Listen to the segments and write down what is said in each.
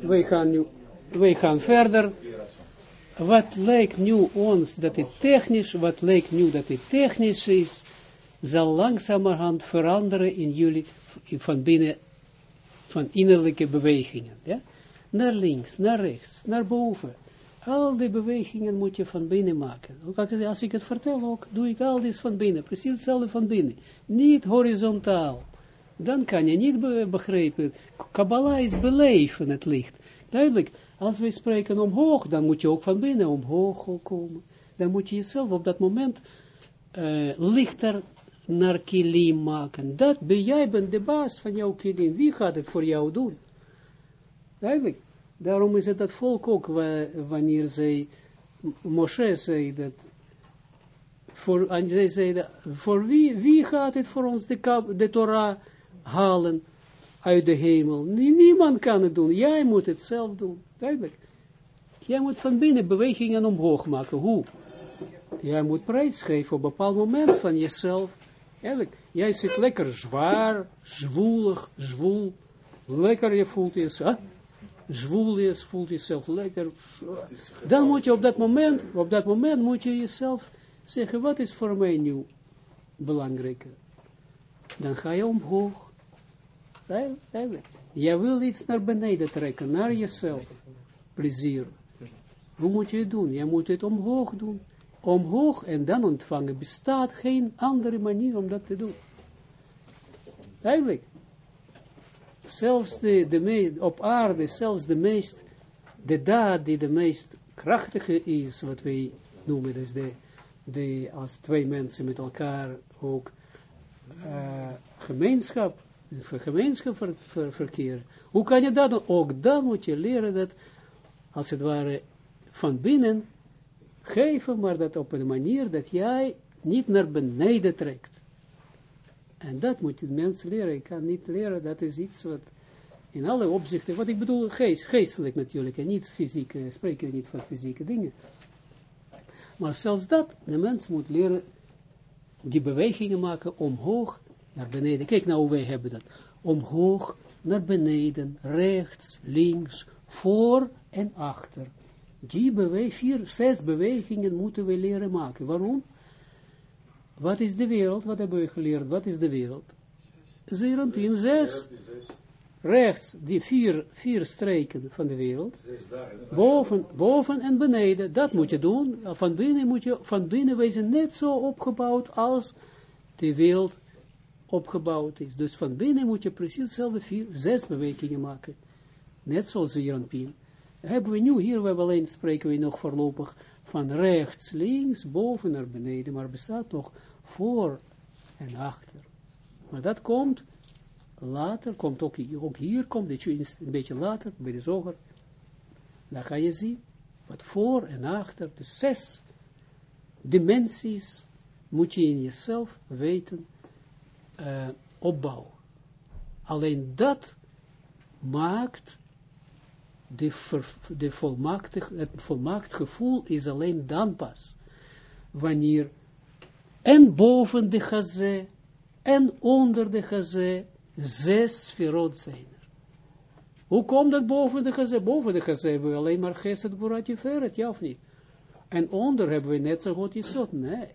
wij gaan nu, gaan verder. Wat lijkt nu ons dat het technisch, wat lijkt nu dat het technisch is, zal langzamerhand veranderen in jullie, van binnen, van innerlijke bewegingen. Ja? Naar links, naar rechts, naar boven. Al die bewegingen moet je van binnen maken. Als ik het vertel ook, doe ik al dit van binnen. Precies hetzelfde van binnen. Niet horizontaal. Dan kan je niet begrijpen. Kabbalah is beleven het licht. Duidelijk, als we spreken omhoog, dan moet je ook van binnen omhoog komen. Dan moet je jezelf op dat moment uh, lichter naar kilim maken. Dat ben jij bent de baas van jouw kilim. Wie gaat het voor jou doen? Duidelijk. Daarom is het dat volk ook, wanneer zij, Moshe zei dat, voor, en zij zei voor wie, wie gaat het voor ons de, de Torah halen uit de hemel? Niemand kan het doen, jij moet het zelf doen, duidelijk. Jij moet van binnen bewegingen omhoog maken, hoe? Jij moet prijs geven op een bepaald moment van jezelf, Eigenlijk, jij zit lekker zwaar, zwoelig, zwoel, lekker, je voelt jezelf, zwoel is, voelt jezelf lekker. Dan moet je op dat moment, op dat moment moet je jezelf zeggen, wat is voor mij nu belangrijk? Dan ga je omhoog. Jij wil iets naar beneden trekken, naar jezelf. Plezier. Hoe moet je het doen? Je moet het omhoog doen omhoog en dan ontvangen. Bestaat geen andere manier om dat te doen. Eigenlijk. Zelfs de, de op aarde, zelfs de meest, de daad die de meest krachtige is, wat wij noemen, dus de, de als twee mensen met elkaar ook gemeenschap, gemeenschap ver, ver, verkeer. Hoe kan je dat doen? Ook dan moet je leren dat, als het ware, van binnen geven, maar dat op een manier dat jij niet naar beneden trekt. En dat moet je mensen leren. Ik kan niet leren, dat is iets wat in alle opzichten, wat ik bedoel, geest, geestelijk natuurlijk, en niet fysiek, spreken niet van fysieke dingen. Maar zelfs dat, de mens moet leren die bewegingen maken omhoog naar beneden. Kijk nou wij hebben dat. Omhoog naar beneden, rechts, links, voor en achter. Die beweging, vier, zes bewegingen moeten we leren maken. Waarom? Wat is de wereld? Wat hebben we geleerd? Wat is de wereld? Zerenpien, zes. Rechts, die vier, vier streken van de wereld. Boven, boven en beneden. Dat moet je doen. Van binnen moet je, van binnen wezen net zo opgebouwd als de wereld opgebouwd is. Dus van binnen moet je precies dezelfde vier, zes bewegingen maken. Net zoals Zerenpien hebben we nu hier, we alleen spreken we nog voorlopig van rechts, links, boven naar beneden, maar bestaat nog voor en achter. Maar dat komt later, komt ook, ook hier, komt dit een beetje later, bij de zoger, dan ga je zien, wat voor en achter, de zes dimensies, moet je in jezelf weten, uh, opbouwen. Alleen dat maakt de, de het volmaakt gevoel is alleen dan pas, wanneer en boven de gazé en onder de gazé zes sferot zijn. Hoe komt dat boven de gazé? Boven de gazé hebben we alleen maar geset, je verret, ja of niet? En onder hebben we net zo goed zot. Nee,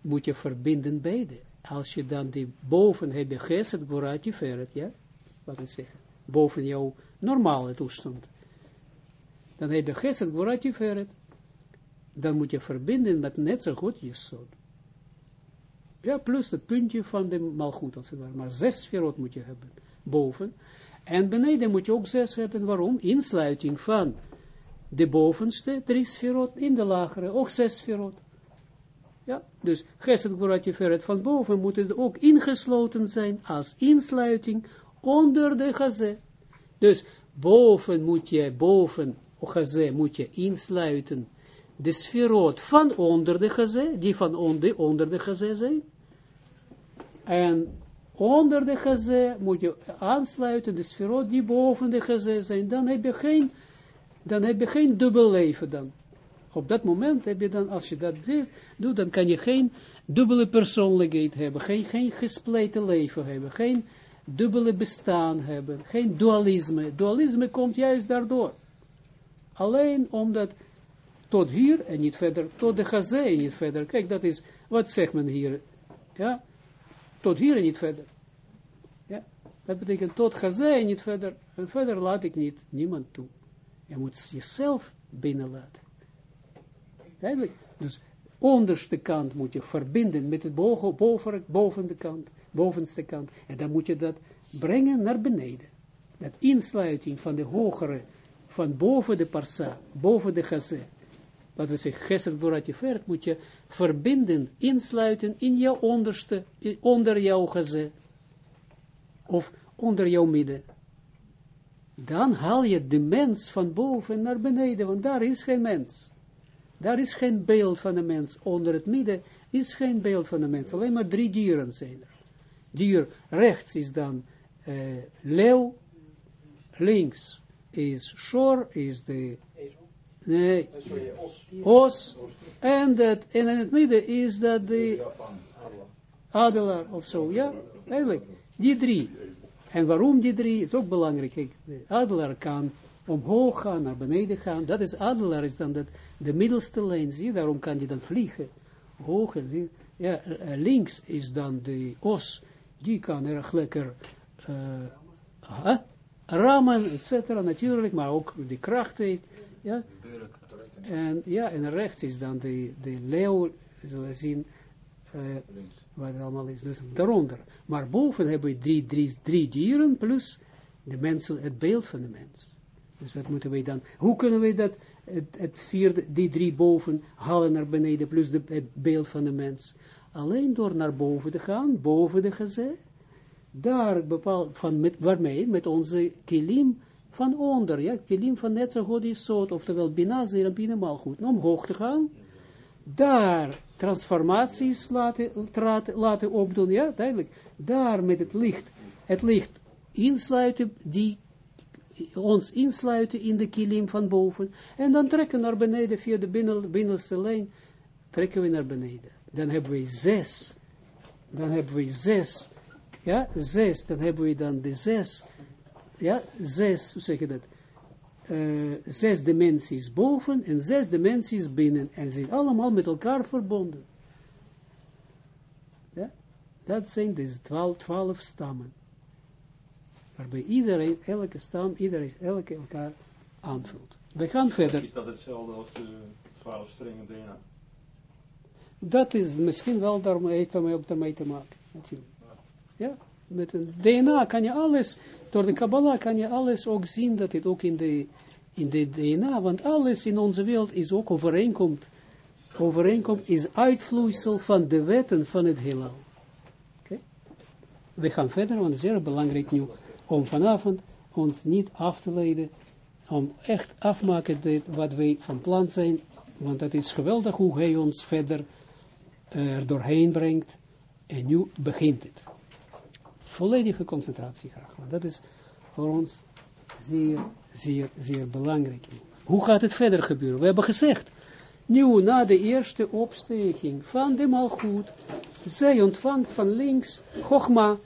moet je verbinden beide. Als je dan die boven hebt, geset, je verret, ja, wat ik zeggen, boven jouw normale toestand. Dan heb je vooruit je verret. Dan moet je verbinden met net zo goed je zoon. Ja, plus het puntje van de malgoed, als het ware. Maar zes sferot moet je hebben, boven. En beneden moet je ook zes hebben, waarom? Insluiting van de bovenste drie sferot, in de lagere ook zes sferot. Ja, dus gesed je verret van boven moet het ook ingesloten zijn als insluiting onder de gazé. Dus boven moet je, boven Ochazé moet je insluiten de sferot van onder de gazé, die van onder, onder de gazé zijn. En onder de gazé moet je aansluiten de sferot die boven de gazé zijn. Dan heb je geen, dan heb je geen dubbel leven dan. Op dat moment heb je dan, als je dat doet, dan kan je geen dubbele persoonlijkheid hebben, geen, geen gespleten leven hebben, geen dubbele bestaan hebben, geen dualisme. Dualisme komt juist daardoor. Alleen omdat tot hier en niet verder, tot de gazé en niet verder. Kijk, dat is, wat zegt men hier? Ja, tot hier en niet verder. Ja, dat betekent tot gazé en niet verder. En verder laat ik niet niemand toe. Je moet jezelf binnenlaten. Duidelijk. Dus onderste kant moet je verbinden met het boven, boven, de kant, bovenste kant. En dan moet je dat brengen naar beneden. Dat insluiting van de hogere, van boven de parsa, boven de gazé. Wat we zeggen, gesed boratifert, moet je verbinden, insluiten in jouw onderste, onder jouw gazé. Of onder jouw midden. Dan haal je de mens van boven naar beneden, want daar is geen mens. Daar is geen beeld van de mens. Onder het midden is geen beeld van de mens. Alleen maar drie dieren zijn er. Dier rechts is dan uh, leeuw. Links is shor, is de... Nee, os. En, dat, en in het midden is dat de adelaar of zo. Ja, eigenlijk. Die drie. En waarom die drie is ook belangrijk. De adelaar kan omhoog gaan, naar beneden gaan. Dat is adelaar, is dan dat, de middelste lijn, zie daarom kan die dan vliegen. Hoog en ja, eh, links is dan de os, die kan erg lekker uh, rammen, et cetera, natuurlijk, maar ook de kracht heeft, ja. En ja, en rechts is dan de, de leeuw, zullen zien, uh, wat het allemaal is, dus daaronder. Maar boven hebben we drie, drie, drie dieren, plus de mensen, het beeld van de mens. Dus dat moeten wij dan, hoe kunnen we dat, het, het vierde, die drie boven, halen naar beneden, plus de, het beeld van de mens. Alleen door naar boven te gaan, boven de gezet, daar bepaald, van met, waarmee, met onze kilim van onder, ja, kilim van net zo goed is zo, oftewel zeer en bina, mal goed, om hoog te gaan, daar transformaties laten, laten opdoen, ja, duidelijk, daar met het licht, het licht insluiten, die ons insluiten in de kilim van boven, en dan trekken naar beneden via de binnenste lijn, trekken we naar beneden. Dan hebben we zes, dan hebben we zes, ja, zes, dan hebben we dan de zes, ja, zes, hoe zeg je dat, uh, zes dimensies boven en zes dimensies binnen, en zijn allemaal met elkaar verbonden. Ja, dat zijn dus twaalf, twaalf stammen waarbij iedereen, elke stam, iedereen, elke elkaar aanvult. We gaan verder. Is dat hetzelfde als de twaalf strengen DNA? Dat is misschien wel daarmee, daarmee te maken, natuurlijk. Ja, met een DNA kan je alles, door de Kabbalah kan je alles ook zien, dat het ook in de, in de DNA, want alles in onze wereld is ook overeenkomt, overeenkomt is uitvloeisel van de wetten van het heelal. Oké? We gaan verder, want het is zeer belangrijk nu om vanavond ons niet af te leiden, om echt afmaken dit, wat wij van plan zijn, want het is geweldig hoe hij ons verder uh, er doorheen brengt, en nu begint het. Volledige concentratie graag, want dat is voor ons zeer, zeer, zeer belangrijk. Hoe gaat het verder gebeuren? We hebben gezegd, nu na de eerste opsteking van de malgoed, zij ontvangt van links Chogma,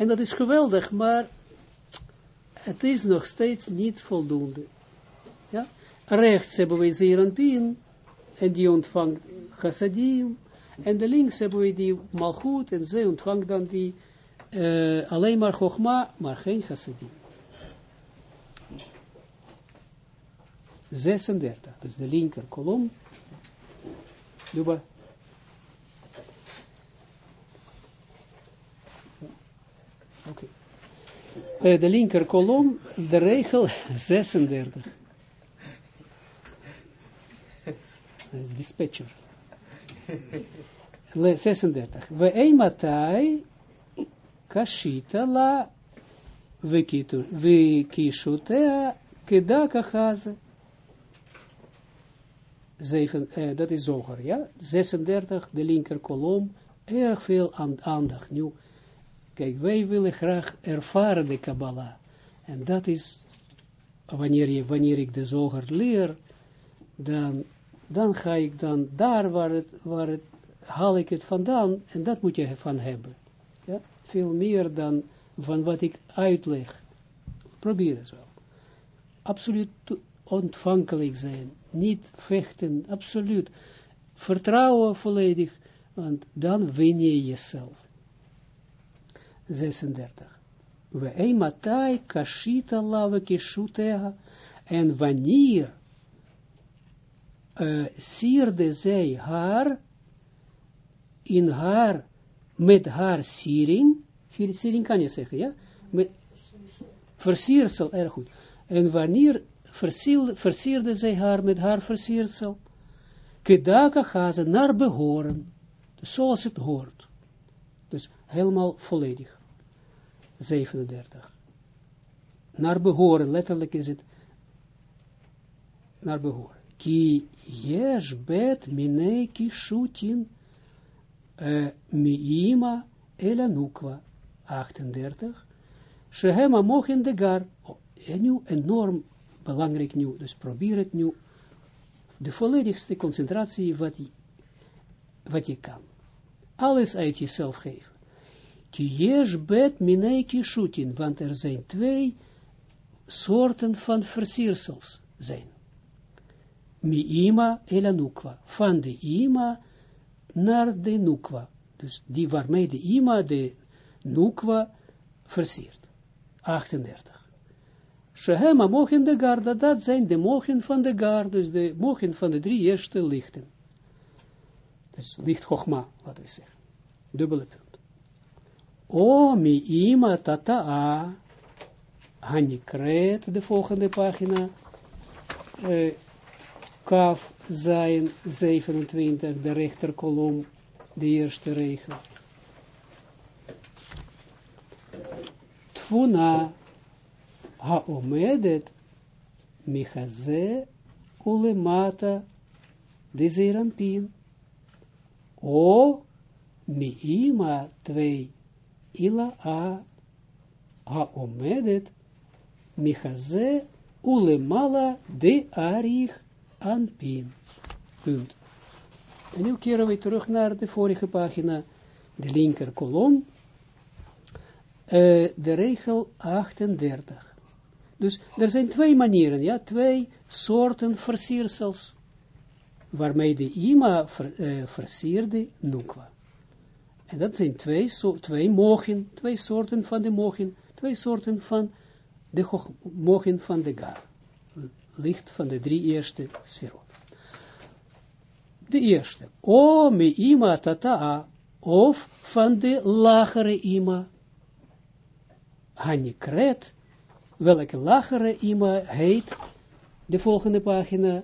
en dat is geweldig, maar het is nog steeds niet voldoende. Ja? Rechts hebben we Zeranpien, en die ontvangt Chassadim, en de links hebben we die Malchut, en zij ontvangt dan die uh, alleen maar Chogma, maar geen Chassadim. 36, dus de linker kolom. Maar. Okay. Uh, de linker kolom, de regel 36. Dat is dispatcher. 36. We eenmatai kashita la vikishutea kedaka haze. Zeven, uh, dat is zoger, ja. 36, de linker kolom, erg veel aandacht. Nu, Kijk, wij willen graag ervaren de Kabbalah. En dat is, wanneer, je, wanneer ik de zoger leer, dan, dan ga ik dan daar waar het, waar het, haal ik het vandaan, en dat moet je van hebben. Ja? Veel meer dan van wat ik uitleg. Probeer het wel. Absoluut ontvankelijk zijn. Niet vechten, absoluut. Vertrouwen volledig, want dan win je jezelf. 36. We ematai kashita lave kishutea en wanneer sierde zij haar in haar, met haar siering, siering kan je zeggen, ja, met versiersel, erg goed. En wanneer versierde zij haar met haar versiersel, kedaka gaat ze naar behoren, zoals het hoort. Dus helemaal volledig. 37. Naar behoren, letterlijk is het naar behoren. Ki yesh bet minei kishutin uh, miima elanukwa. 38. Shehema mochen gar. Oh, en nu enorm belangrijk nu, dus probeer het nu, de volledigste concentratie wat je, wat je kan. Alles uit jezelf geven. Ki bet minei kishutin, want er zijn twee soorten van versiersels zijn. Mi ima ela nukwa, van de ima naar de nukwa. Dus die waarmee de ima de nukwa versiert. 38. Shehema mogen de garda, dat zijn de mogen van de garda, dus de mogen van de drie eerste lichten. Dus licht Chogma, laten we zeggen. Dubbele. O mi ima tata a, hanikret, de volgende pagina, kaf zijn 27, de rechterkolom, de eerste regel. Tfuna haomedet michaze ulemata de zeranpin. O miima twee ila a haomedet michaze ulemala de arich anpin. Punt. En nu keren we terug naar de vorige pagina, de linker kolom, uh, de regel 38. Dus er zijn twee manieren, ja, twee soorten versiersels, waarmee de ima uh, versierde nukwa. En dat zijn twee, so, twee mogen, twee soorten van de mogen, twee soorten van de mogen van de gar. Licht van de drie eerste sferot. De eerste, o me ima tata, of van de lagere ima, Hanikret, welke lagere ima heet, de volgende pagina,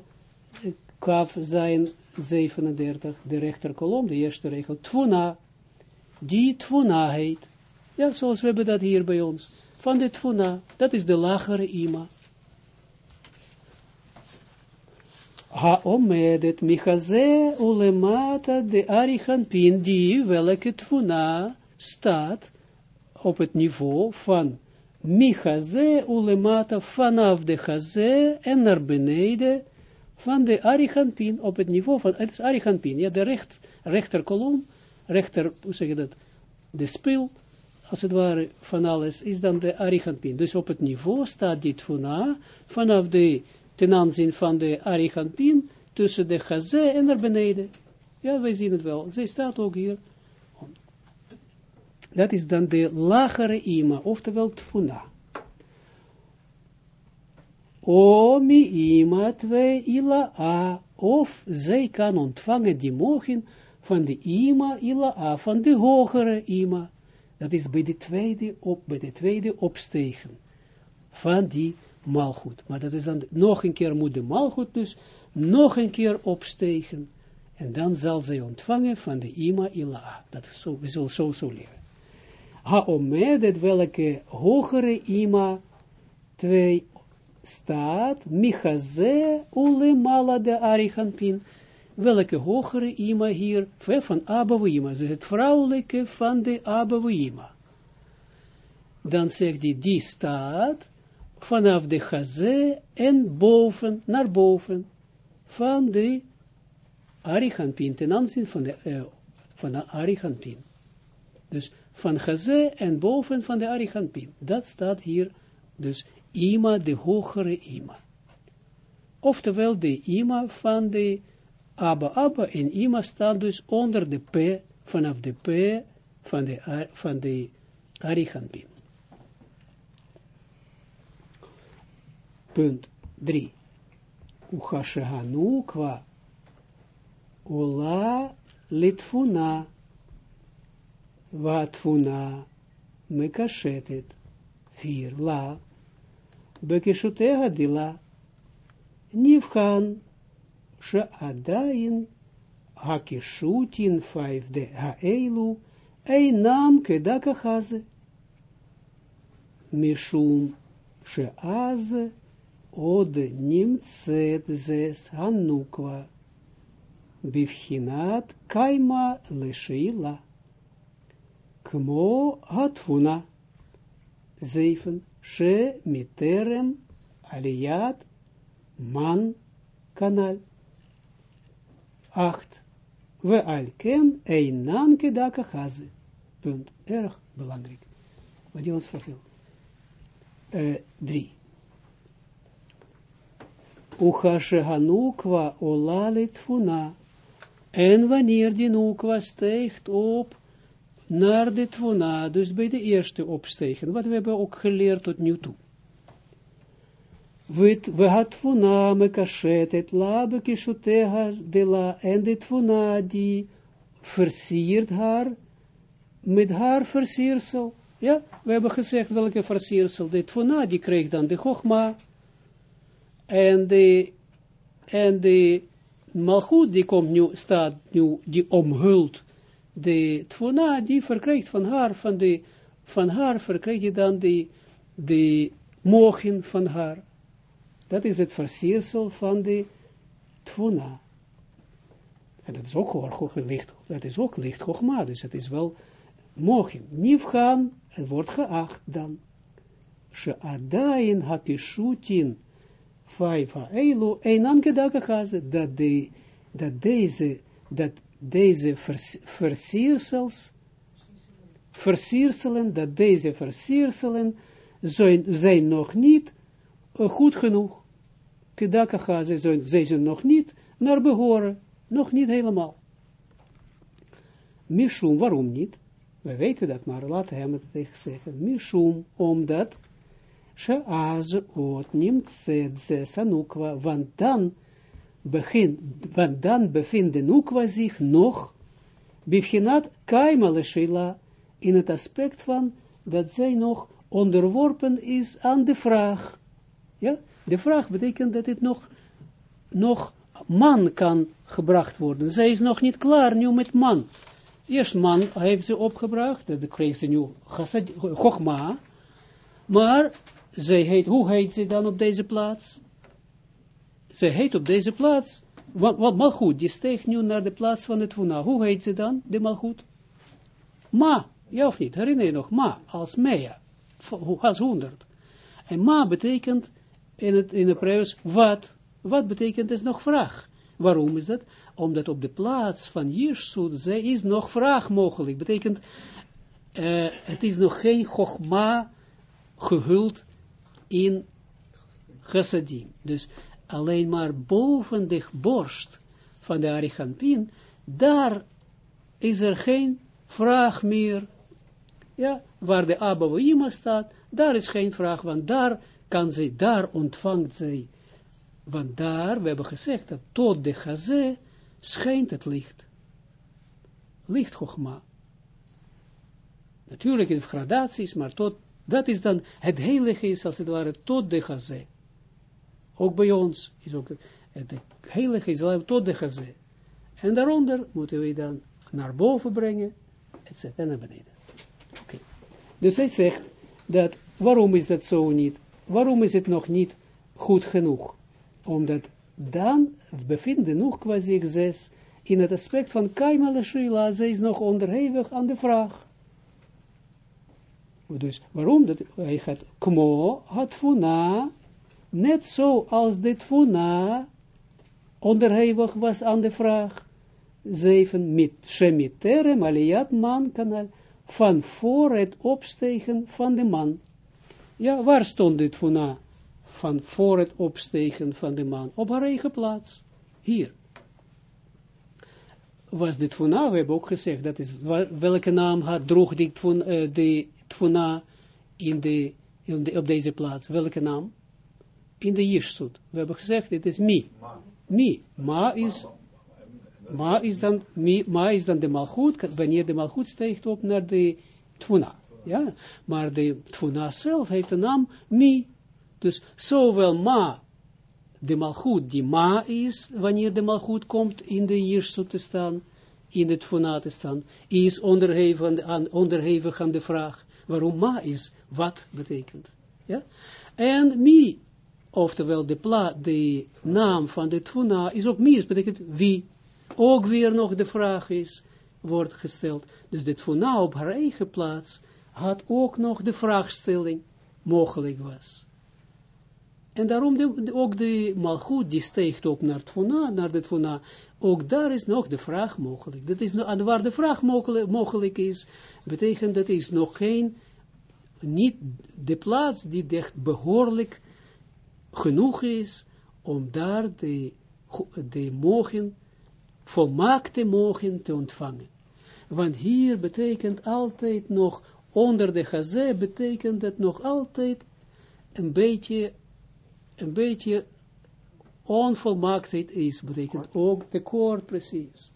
kaf zijn 37, de rechterkolom, de eerste regel, Tvuna, die Tvuna heet. Ja, zoals we hebben dat hier bij ons. Van de Tvuna, dat is de lagere ima. Ha-omedet michaze ulemata de arichanpin, die welke Tvuna staat op het niveau van Michaze ulemata vanaf de Chaze en naar beneden van de Arichanpin op het niveau van, het is Arichanpin, ja, de recht, rechterkolom, rechter, hoe zeg je dat, de spil, als het ware, van alles, is dan de Arichanpin. Dus op het niveau staat dit Funa, vanaf de, ten aanzien van de Arichanpin, tussen de Chaze en naar beneden. Ja, wij zien het wel. Zij staat ook hier dat is dan de lagere ima, oftewel tfuna. O mi ima twee ila a, of zij kan ontvangen die mogen van de ima ila a, van de hogere ima. Dat is bij de tweede, op, bij de tweede opstegen van die malgoed. Maar dat is dan, nog een keer moet de malgoed dus nog een keer opstegen. En dan zal zij ontvangen van de ima ila a. Dat zo, we zullen zo zo leren ha-omedet, welke hogere ima, twee staat, michaze ulemala de arichanpin, welke hogere ima hier, van Abouima, dus het vrouwelijke van de Abouima. Dan zegt hij, die staat vanaf de chaze en boven, naar boven, van de Arichanpin, ten aanzien van de, uh, van de Arichanpin. Dus van Gazé en boven van de Ariganpin. Dat staat hier, dus Ima, de hogere Ima. Oftewel, de Ima van de Abba Abba en Ima staan dus onder de P, vanaf de P van de, van de. Punt 3. Uchashehanu kwa Ola litfuna Watfuna mekashetet. Vier la. Dila. Nivchan. Sha'adayin Hakishutin 5D Ha'elu Einam Kedakahaze Mishum Sha'aze Od Nimtset Zes Hanukwa Bivhinat Kaima Leshila Kmo Hatfuna Zeifen She Miterem aliat Man Kanal 8. We al ken nanke daka haze. Punt. Erg belangrijk. Wat die ons verveelt. Uh, eh, 3. Ukashehanoekwa olalit funa. En wanneer die nukwa steegt op naar de tfuna, dus bij de eerste opstegen, wat we hebben ook geleerd tot nu toe. Het labe kishutega de la, en de tvona die versiert haar, met haar versiersel. Ja, we hebben gezegd welke versiersel. De tvona die kreeg dan de chogma, en de, en de malchut die komt nu, staat nu, die omhult de tvona, die van haar, van, de, van haar verkrijgt je dan de, de mogen van haar. Dat is het versiersel van de tvona. En dat is ook hoog licht, dat is ook licht hoogma, dus het is wel mogen. Nifgaan, het wordt geacht dan. She adain hakishutin vijfa eilu, een ankedakachaze, dat, de, dat deze, dat deze vers, versiersels, versierselen, dat deze versierselen zijn, nog niet goed genoeg. Kedakacha, ze zijn, ze nog niet naar behoren, nog niet helemaal. Mishum, waarom niet? We weten dat, maar laten hem het tegen zeggen. Mishum, omdat, sheaz ot nimtzet ze sanukwa, want dan begin, want dan bevindt de Nukwa zich nog, bivchinat kaimale shila, in het aspect van, dat zij nog onderworpen is aan de vraag. Ja, de vraag betekent dat het nog, nog man kan gebracht worden. Zij is nog niet klaar nu met man. Eerst man heeft ze opgebracht, dat kreeg ze nu chogma, maar zij heet, hoe heet ze dan op deze plaats? Ze heet op deze plaats, wat, wat Malchut, die steekt nu naar de plaats van het Tuna. Hoe heet ze dan, de Malchut? Ma, ja of niet, herinner je nog, Ma, als Mea, als honderd. En Ma betekent in het, in de preus wat, wat betekent is nog vraag. Waarom is dat? Omdat op de plaats van Jirsut, zij is nog vraag mogelijk. Betekent, uh, het is nog geen Chogma gehuld in chassadim. Dus alleen maar boven de borst van de Arichampin, daar is er geen vraag meer. Ja, waar de Abba staat, daar is geen vraag, want daar kan zij, daar ontvangt zij. Want daar, we hebben gezegd, dat tot de Chazé schijnt het licht. Licht. Natuurlijk in gradaties, maar tot, dat is dan, het heilige is als het ware tot de Chazé. Ook bij ons is ook het, het heilige is tot de gazé. En daaronder moeten we dan naar boven brengen, etc. en naar beneden. Oké. Dus hij zegt dat, waarom is dat zo niet? Waarom is het nog niet goed genoeg? Omdat dan bevinden nog quasi zes in het aspect van Kaima Lashila, zij is nog onderhevig aan de vraag. Dus waarom dat hij gaat, Kmo had funa Net zo als de tvuna onderhevig was aan de vraag 7 mit shemiterem aliyat man kanal van voor het opstegen van de man. Ja, waar stond dit Tfuna? Van voor het opstegen van de man. Op haar eigen plaats. Hier. Was dit Tfuna, we hebben ook gezegd, dat is, welke naam had, droeg die Tfuna, de Tfuna in de, in de, op deze plaats? Welke naam? In de Yishsut. We hebben gezegd, het is Mi. Mi. Ma is Ma is dan, ma is dan de malgoed, wanneer de malgoed steekt op naar de tfuna. Ja, maar de tfuna zelf heeft de naam mi. Dus zowel ma, de malgoed die ma is, wanneer de malgoed komt in de jirsut te staan, in het tfuna te staan, is onderhevig aan, onderhevig aan de vraag, waarom ma is, wat betekent. Ja, en mi, oftewel de, de naam van de tfuna is ook mi, betekent wie ook weer nog de vraag is, wordt gesteld. Dus dit Tfuna op haar eigen plaats had ook nog de vraagstelling mogelijk was. En daarom ook de Malchut, die steegt op naar Tfuna, naar de Tfuna, ook daar is nog de vraag mogelijk. Dat is, waar de vraag mogelijk, mogelijk is, betekent dat is nog geen, niet de plaats die echt behoorlijk genoeg is, om daar de, de mogen volmaakte mogen te ontvangen. Want hier betekent altijd nog, onder de gazé betekent het nog altijd een beetje, een beetje onvolmaaktheid is, betekent ook tekort precies.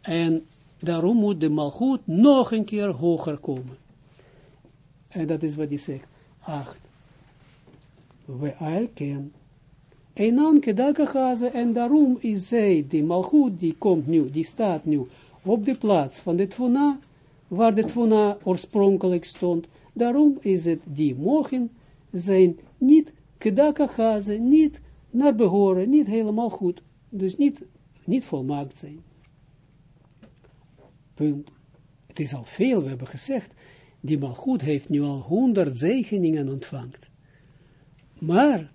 En daarom moet de malgoed nog een keer hoger komen. En dat is wat hij zegt. Acht. We al ken Einan kedalkachaze, en daarom is zij, die malchut, die komt nu, die staat nu op de plaats van de tvuna, waar de tvuna oorspronkelijk stond. Daarom is het, die mogen zijn niet kedalkachaze, niet naar behoren, niet helemaal goed. Dus niet, niet volmaakt zijn. Punt. Het is al veel, we hebben gezegd, die malchut heeft nu al honderd zegeningen ontvangt. Maar,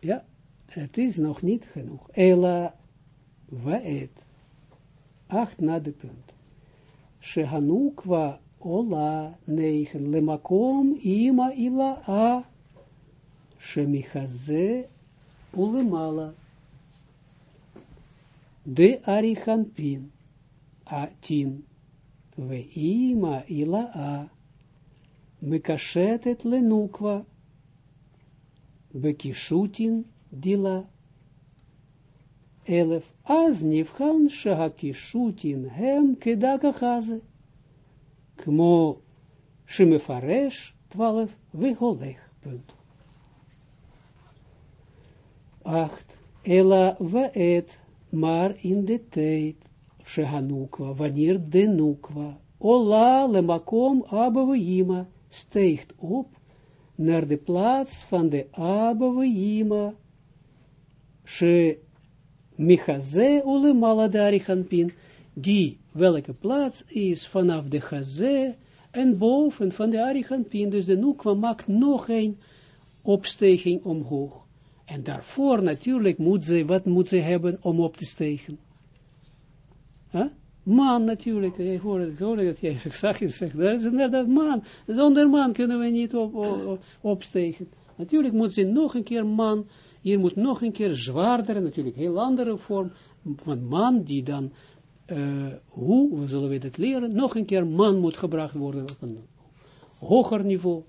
ja, het is nog niet genoeg. Ela waet. Acht na de punt. Шегануква Ола Нейхен Лемаком Іма Іла А. Шеміхазе Улемала. Де Аріханпін? А Ве Іма Іла А. Микашетет Ленуква. Бекішутін Діла. 11. Аз нивхан шагакишутин hem kedaka. Kmo shimefaresh twalif, Виголех. Punt. 8. Ela vaet, maar in de tijd. Shehanukwa, vanir de nukwa. Ola lemakom abavijima, steigt op naar de plaats van de abavijima. She Michaze ule maladari hanpin, die welke plaats is vanaf de Chaze en boven van de Arichanpin, dus de Nukwa maakt nog een opsteging omhoog. En daarvoor natuurlijk moet ze, wat moet ze hebben om op te stegen? Huh? Man natuurlijk, ik hoorde, ik hoorde dat jij zag zegt, dat is inderdaad man. Zonder man kunnen we niet op, op, opstegen. Natuurlijk moet ze nog een keer man, hier moet nog een keer zwaarder, natuurlijk heel andere vorm van man die dan, uh, hoe, we zullen we dat leren, nog een keer man moet gebracht worden op een hoger niveau,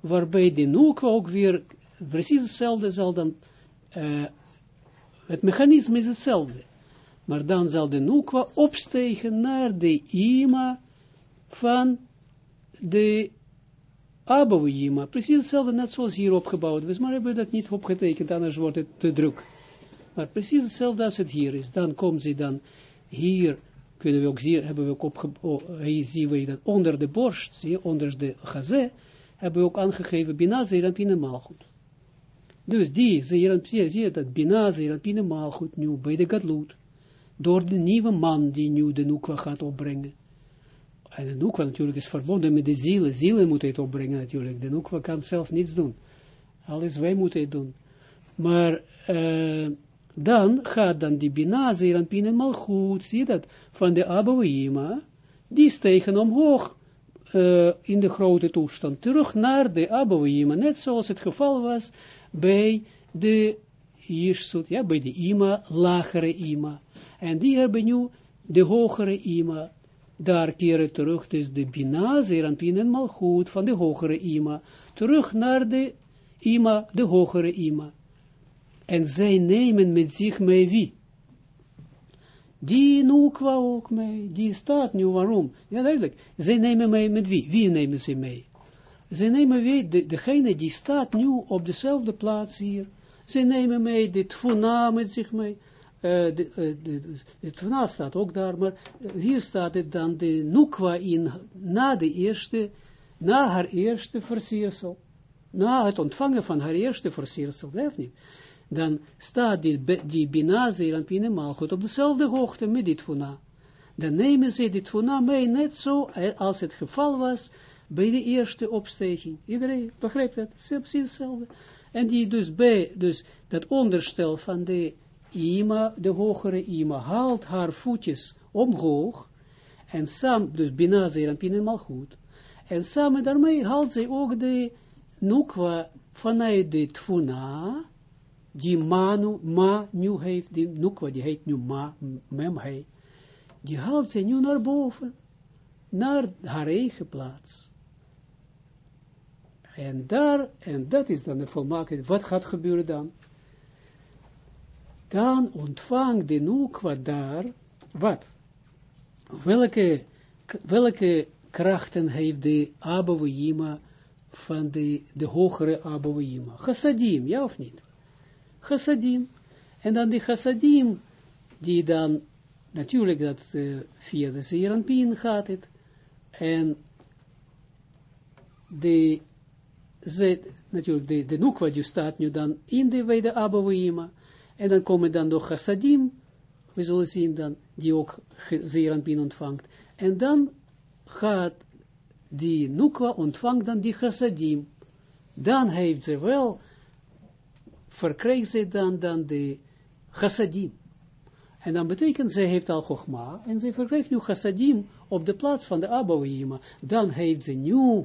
waarbij de noek ook weer precies hetzelfde zal dan, uh, het mechanisme is hetzelfde. Maar dan zal de Nukwa opstegen naar de Ima van de Abouima. Precies hetzelfde, net zoals hier opgebouwd is, maar hebben we dat niet opgetekend, anders wordt het te druk. Maar precies hetzelfde als het hier is. Dan komt ze dan hier, kunnen we ook zien, hebben we ook opgebouwd, hier zien we dat onder de borst, zie onder de gazé, hebben we ook aangegeven, Bina, Zeerampine, Malchut. Dus die, Zeerampine, zie je dat, Bina, Zeerampine, Malchut, nu bij de Gadlut door de nieuwe man die nu de Nukwa gaat opbrengen. En de Nukwa natuurlijk is verbonden met de zielen. Zielen moeten het opbrengen natuurlijk. De Nukwa kan zelf niets doen. Alles wij moeten het doen. Maar uh, dan gaat dan die Bina, Zeranpin en Malchut, zie je dat, van de Abouima, die stegen omhoog uh, in de grote toestand, terug naar de Abouima, net zoals het geval was bij de Jirsut, ja, bij de Ima, lagere Ima. En die hebben nu de hogere Ima, daar keren terug, dus de Bina, Zeranpin en Malchut van de hogere Ima, terug naar de Ima, de hogere Ima. En zij nemen met zich mee wie? Die Nukwa ook mee, die staat nu, waarom? Ja, duidelijk. Zij nemen mee met wie? Wie nemen ze mee? Ze nemen mee de, degene die staat nu op dezelfde plaats hier. Ze nemen mee de Tfuna met zich mee. De Tfuna staat ook daar, maar hier staat het dan de Nukwa in, na de eerste, na haar eerste versiersel. Na het ontvangen van haar eerste versiersel, of niet? dan staat die, die Bina, en Pine op dezelfde hoogte met dit Funa. Dan nemen ze dit Funa mee, net zo als het geval was bij de eerste opstijging. Iedereen begrijpt dat? Het is precies hetzelfde. En die dus bij, dus dat onderstel van de Ima, de hogere Ima, haalt haar voetjes omhoog, en samen, dus Bina, en Pine Malchut, en samen daarmee haalt zij ook de Nukwa vanuit de Tfuna, die manu, ma nu heeft, die nukwa, die heet nu ma, mem hij, die haalt ze nu naar boven, naar haar eigen plaats. En daar, en dat is dan de volmaakheid, wat gaat gebeuren dan? Dan ontvangt de nukwa daar, wat? Welke, welke krachten heeft de Abouima van de, de hogere Abouima? Chassadim, ja of niet? chassadim. En dan die chassadim, die dan, natuurlijk dat uh, via de Zeranpien gaat het, en de, ze, natuurlijk de, de nukwa, die staat nu dan in de, bij de en dan komen dan nog chassadim, we zullen zien dan, die ook Zeranpien ontvangt, en dan gaat die nukwa ontvangt dan die chassadim, dan heeft ze wel verkrijgt ze dan, dan de chassadim. En dan betekent, ze heeft al chogma, en ze verkrijgt nu chassadim op de plaats van de Abouima. Dan heeft ze nu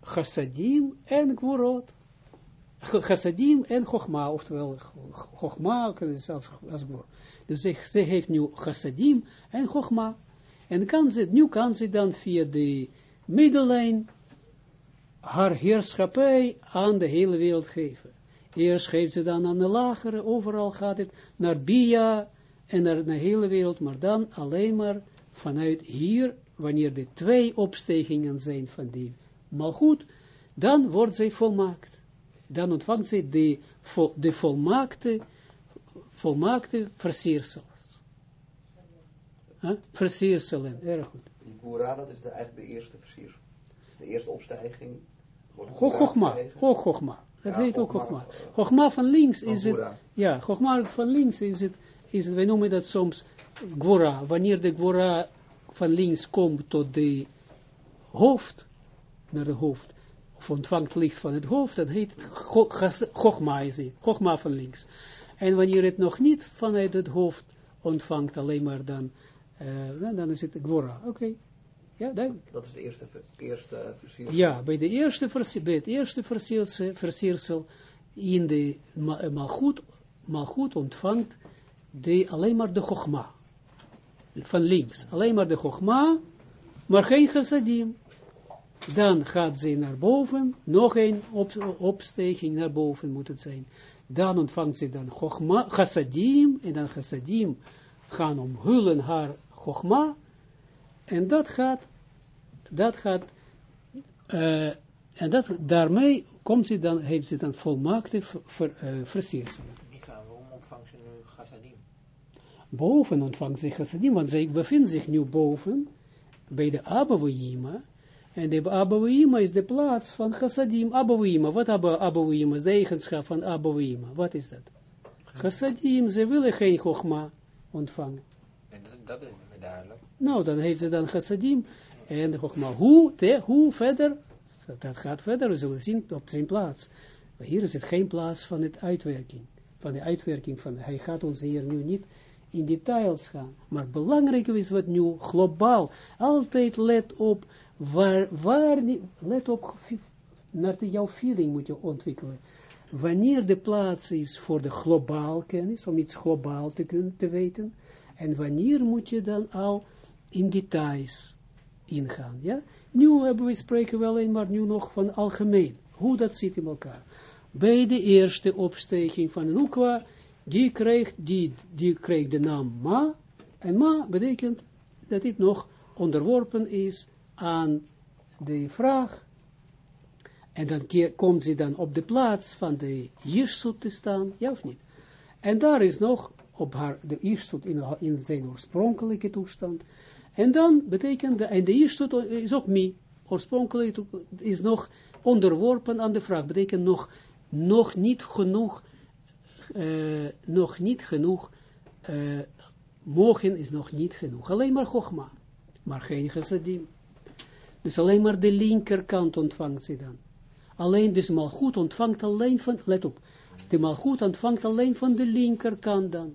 chassadim en gvorot. Chassadim en chogma, oftewel chogma als, als Dus ze, ze heeft nu chassadim en chogma. En kan ze, nu kan ze dan via de middellijn haar heerschappij aan de hele wereld geven. Eerst geeft ze dan aan de lagere, overal gaat het naar Bia en naar de hele wereld, maar dan alleen maar vanuit hier, wanneer de twee opstegingen zijn van die malgoed, dan wordt zij volmaakt. Dan ontvangt zij de, de volmaakte, volmaakte versiersels. Huh? Versierselen, erg goed. Die Boera, dat is de, eigenlijk de eerste versiersel. De eerste opstijging. Hoogma, hoogma. Dat heet ook Chogma. Chogma van links is het, ja, Chogma van links is het, is het, wij noemen dat soms Gwora. Wanneer de Gwora van links komt tot de hoofd, naar de hoofd, of ontvangt licht van het hoofd, dan heet het Chogma, is het, Chogma van links. En wanneer het nog niet vanuit het hoofd ontvangt, alleen maar dan, uh, dan is het Gwora. Oké. Ja, duidelijk. Dat is de eerste, eerste versiersel. Ja, bij, de eerste bij het eerste versiersel, versiersel in de eh, malgoed, malgoed ontvangt de, alleen maar de chogma. Van links. Alleen maar de chogma, maar geen chassadim. Dan gaat ze naar boven, nog een op, opsteging naar boven moet het zijn. Dan ontvangt ze dan chogma, chassadim, en dan chassadim gaan omhullen haar chogma, en dat gaat, dat gaat, uh, en dat, daarmee komt ze dan, heeft ze dan volmaakte ver, uh, versierselen. Waarom ontvangt ze nu chassadim? Boven ontvangt ze chassadim, want zij bevindt zich nu boven, bij de Abouima, en de Abouima is de plaats van chassadim, Abouima, wat Abouima is de eigenschap van Abouima, wat is dat? Chassadim, ze willen geen chogma ontvangen. En dat, dat is duidelijk. Nou, dan heeft ze dan chassadim. En maar hoe, te, hoe verder? Dat gaat verder, we zullen zien op zijn plaats. Maar hier is het geen plaats van het uitwerking. Van de uitwerking van, hij gaat ons hier nu niet in details gaan. Maar belangrijk is wat nu, globaal, altijd let op, waar, waar, let op, naar de, jouw feeling moet je ontwikkelen. Wanneer de plaats is voor de globaal kennis, om iets globaal te kunnen te weten, en wanneer moet je dan al in details ingaan, ja? Nu hebben we spreken wel alleen maar nu nog van algemeen, hoe dat zit in elkaar. Bij de eerste opstijging van Nukwa, die kreeg, die, die kreeg de naam Ma, en Ma betekent dat dit nog onderworpen is aan de vraag, en dan komt ze dan op de plaats van de Jirsut te staan, ja of niet? En daar is nog op haar, de Jirsut in, in zijn oorspronkelijke toestand, en dan betekent, de, en de is ook Mi, oorspronkelijk is nog onderworpen aan de vraag, betekent nog, nog niet genoeg, uh, nog niet genoeg, uh, mogen is nog niet genoeg, alleen maar Chogma, maar geen Chassadim. Dus alleen maar de linkerkant ontvangt ze dan. Alleen, dus malgoed ontvangt alleen van, let op, de malgoed ontvangt alleen van de linkerkant dan.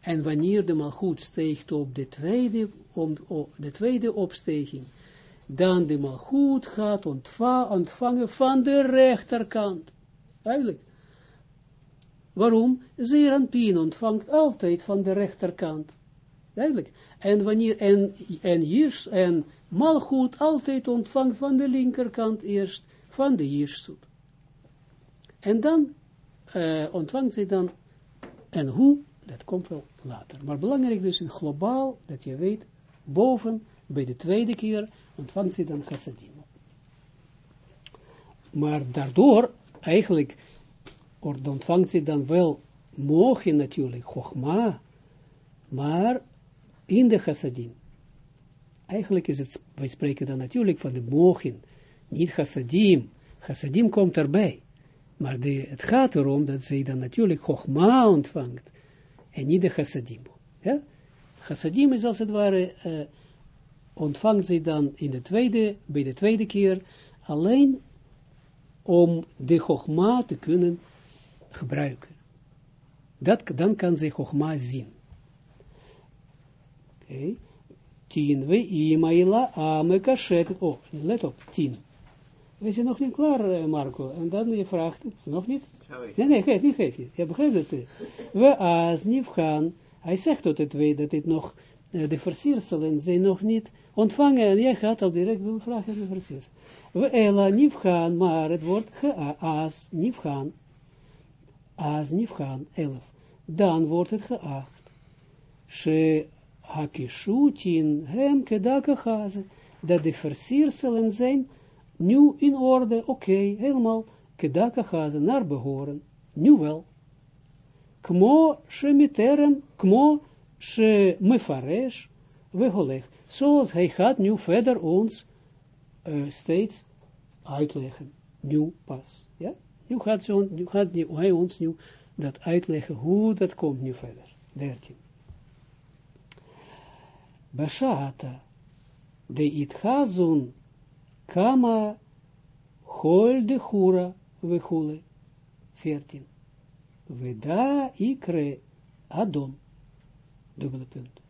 En wanneer de malgoed steekt op de tweede, om, op de tweede opsteging, dan de malgoed gaat ontva ontvangen van de rechterkant. Duidelijk. Waarom? Zeranpien ontvangt altijd van de rechterkant. Duidelijk. En wanneer, en, en en malgoed altijd ontvangt van de linkerkant eerst, van de Jirsut. En dan uh, ontvangt zij dan, en hoe, dat komt wel later. Maar belangrijk dus globaal, dat je weet, boven, bij de tweede keer, ontvangt zij dan chassadim. Maar daardoor, eigenlijk, ontvangt zij dan wel mogen natuurlijk, chogma, maar in de chassadim. Eigenlijk is het, wij spreken dan natuurlijk van de mogen, niet chassadim. Chassadim komt erbij. Maar het gaat erom dat zij dan natuurlijk chogma ontvangt. En niet de chassadim. Ja? Chassadim is als het ware, uh, ontvangt zij dan in de tweede, bij de tweede keer, alleen om de chogma te kunnen gebruiken. Dat, dan kan ze chogma zien. Oké. Okay. Tien, we imaila ame kashet. Oh, let op, tien. We zijn nog niet klaar, Marco. En dan je vraagt het, nog niet? Sorry. Nee, nee, geef niet, geef niet. Je begrijpt het. We als niet gaan. Hij zegt tot het weet dat dit nog, de versierselen zijn nog niet ontvangen. En jij gaat al direct doen vragen de versierselen. We ela niet gaan, maar het wordt geaas, niet gaan. As niet gaan, elf. Dan wordt het geacht. She hakishutin hem kedakachaze. Dat de versierselen zijn nu in orde, oké, okay, helemaal, kedaka gazen naar behoren, nu wel. Kmo shemiterem, kmo she mefaresh, weholeg. Zoals hij gaat nu verder ons uh, steeds uitleggen, nu pas. Ja? Nu gaat, zo, nu gaat hij ons nu dat uitleggen, hoe dat komt nu verder. 13. Bashata, de itchazun Kama hol de hura vechule. 14. Veda ikre adon. Dubbele punt.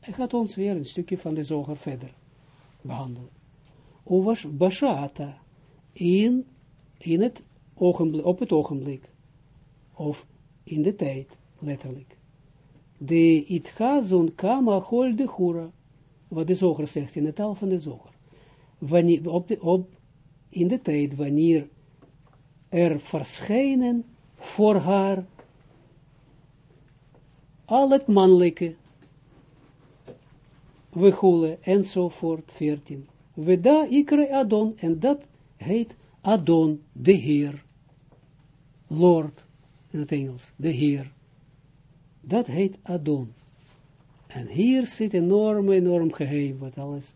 Hij gaat ons weer een stukje van de zoger verder behandelen. Over Bashata in, in het ogenblik, op het ogenblik. Of in de tijd, letterlijk. De itchazon kama hol de hura. Wat de zoger zegt in de taal van de zoger op, de, op, in de tijd wanneer er verschijnen voor haar al het mannelijke, we enzovoort, 14. We da ikre Adon, en dat heet Adon, de Heer, Lord, in het Engels, de Heer. Dat heet Adon. En hier zit enorm, enorm geheim, wat alles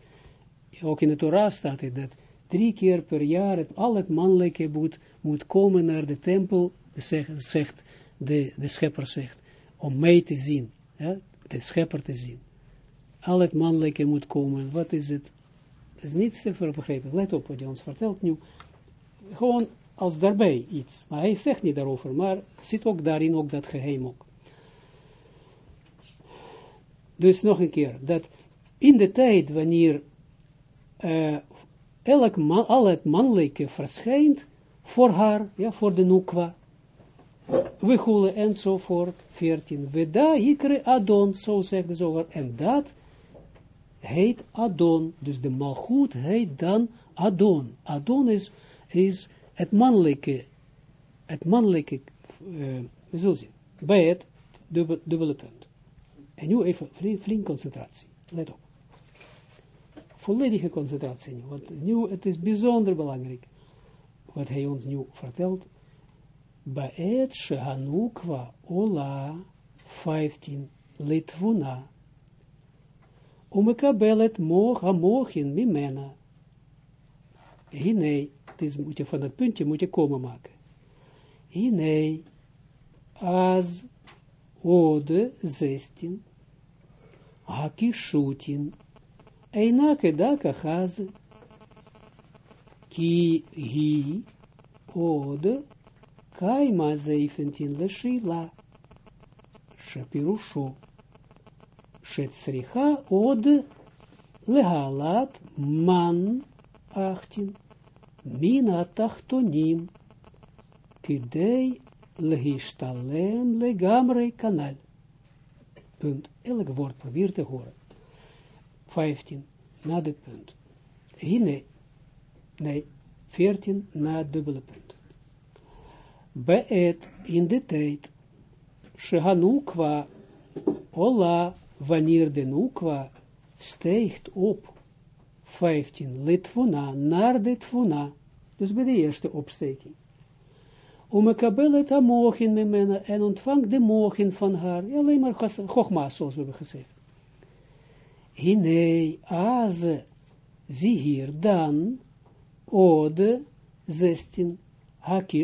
ook in de Torah staat het dat drie keer per jaar het, al het mannelijke moet, moet komen naar de tempel, zegt, zegt de, de schepper zegt, om mij te zien, ja, de schepper te zien. Al het mannelijke moet komen, wat is het? Het is niets te begrijpen, let op wat hij ons vertelt nu, gewoon als daarbij iets, maar hij zegt niet daarover, maar zit ook daarin ook dat geheim ook. Dus nog een keer, dat in de tijd wanneer uh, elk man, al het mannelijke verschijnt voor haar, ja, voor de nukwa, goelen enzovoort, 14. Veda ikre Adon, zo zegt de zoger, en dat heet Adon, dus de malgoed heet dan Adon. Adon is, is het mannelijke, het mannelijke, uh, we zullen zien, bij het dubbele punt. En nu even flink concentratie, let op. Volledige concentratie nu, want nu het is bijzonder belangrijk, wat hij ons nu vertelt, Baet Shehanukwa Ola 15 Litvuna. Umekabelet moch amochin mimena. Hine, het is, moet je van dat puntje moet je komen maken. Hine, az ode 16, hakishutin, einake daka haze, ki hi ode Kaima 17 leshila. Shapirusho. Shetsricha od legalat man 18. Mina tachtonim. Kidei lehistalem legamre kanal. Punt. Elk woord probeer te horen. 15. Na de punt. Hine. Nee. 14 na dubbele punt. Beet in de tijd. Shehanukwa Ola, wanneer de nukwa steegt op. 15. Litvuna, naar de tvuna. Dus bij de eerste opsteking. Om een kabelet amochin memena en ontvang de mochin van haar. Alleen maar chogma, zoals we hebben gezegd. Hine, az, zie hier dan, ode, 16